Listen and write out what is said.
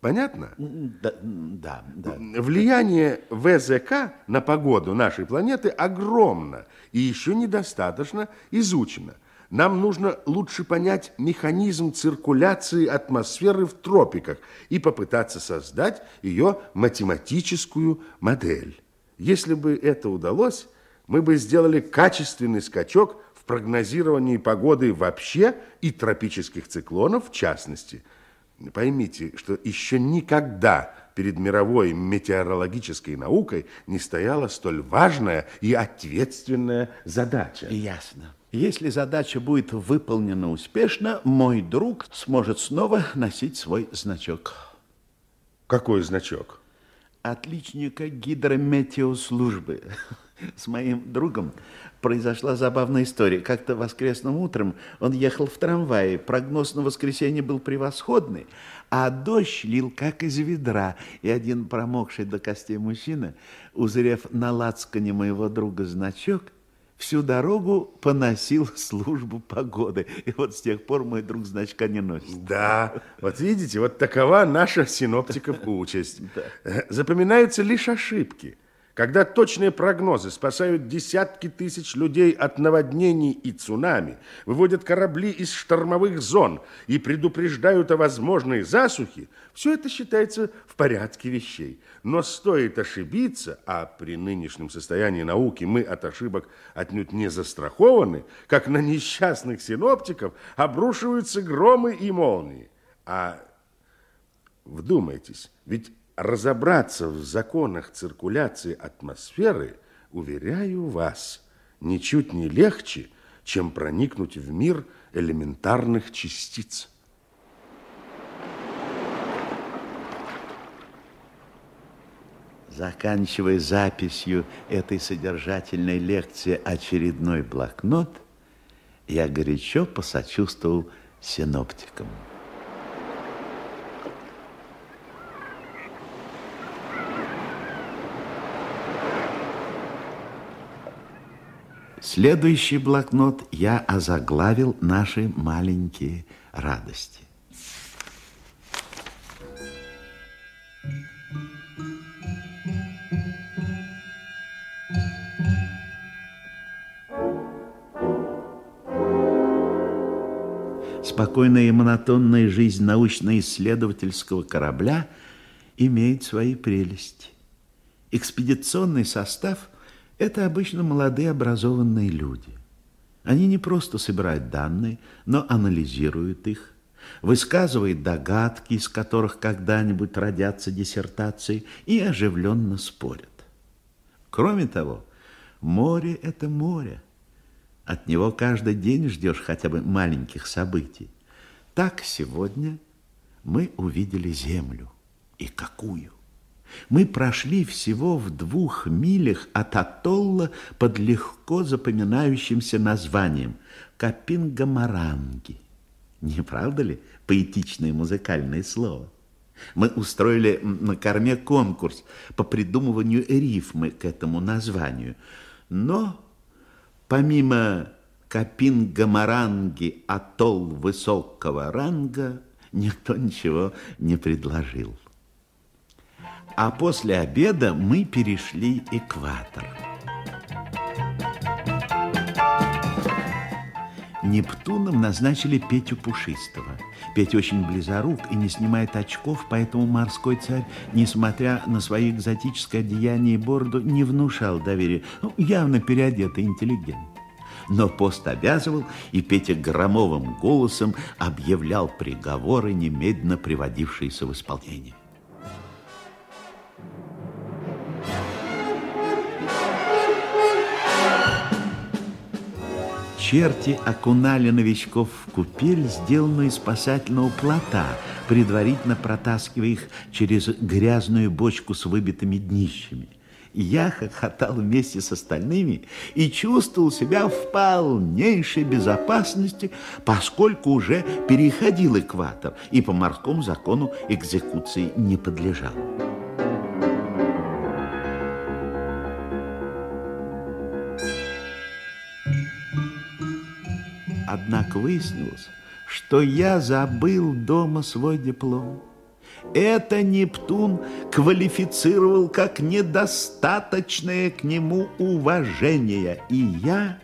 Понятно? Да, да, да. Влияние ВЗК на погоду нашей планеты огромно и еще недостаточно изучено. Нам нужно лучше понять механизм циркуляции атмосферы в тропиках и попытаться создать ее математическую модель. Если бы это удалось, мы бы сделали качественный скачок в прогнозировании погоды вообще и тропических циклонов в частности – Поймите, что еще никогда перед мировой метеорологической наукой не стояла столь важная и ответственная задача. Ясно. Если задача будет выполнена успешно, мой друг сможет снова носить свой значок. Какой значок? Отличника гидрометеослужбы. С моим другом произошла забавная история. Как-то воскресным утром он ехал в трамвае. Прогноз на воскресенье был превосходный, а дождь лил как из ведра. И один промокший до костей мужчина, узрев на лацкане моего друга значок, всю дорогу поносил службу погоды. И вот с тех пор мой друг значка не носит. Да, вот видите, вот такова наша синоптиков участь. Запоминаются лишь ошибки – когда точные прогнозы спасают десятки тысяч людей от наводнений и цунами, выводят корабли из штормовых зон и предупреждают о возможной засухе, все это считается в порядке вещей. Но стоит ошибиться, а при нынешнем состоянии науки мы от ошибок отнюдь не застрахованы, как на несчастных синоптиков обрушиваются громы и молнии. А вдумайтесь, ведь разобраться в законах циркуляции атмосферы, уверяю вас, ничуть не легче, чем проникнуть в мир элементарных частиц. Заканчивая записью этой содержательной лекции очередной блокнот, я горячо посочувствовал синоптикам. Следующий блокнот я озаглавил наши маленькие радости. Спокойная и монотонная жизнь научно-исследовательского корабля имеет свои прелести. Экспедиционный состав – это обычно молодые образованные люди. Они не просто собирают данные, но анализируют их, высказывают догадки, из которых когда-нибудь родятся диссертации, и оживленно спорят. Кроме того, море – это море. От него каждый день ждешь хотя бы маленьких событий. Так сегодня мы увидели Землю. И какую? Мы прошли всего в двух милях от атолла под легко запоминающимся названием Капингамаранги. Не правда ли поэтичное музыкальное слово? Мы устроили на корме конкурс по придумыванию рифмы к этому названию. Но помимо Капингамаранги атолл высокого ранга никто ничего не предложил. А после обеда мы перешли экватор. Нептуном назначили Петю Пушистого. Петя очень близорук и не снимает очков, поэтому морской царь, несмотря на свое экзотическое одеяние и бороду, не внушал доверия. Ну, явно переодетый интеллигент. Но пост обязывал, и Петя громовым голосом объявлял приговоры, немедленно приводившиеся в исполнение. Черти окунали новичков в купель, сделанную из спасательного плота, предварительно протаскивая их через грязную бочку с выбитыми днищами. Я хохотал вместе с остальными и чувствовал себя в полнейшей безопасности, поскольку уже переходил экватор и по морскому закону экзекуции не подлежал. Однако выяснилось, что я забыл дома свой диплом. Это Нептун квалифицировал как недостаточное к нему уважение, и я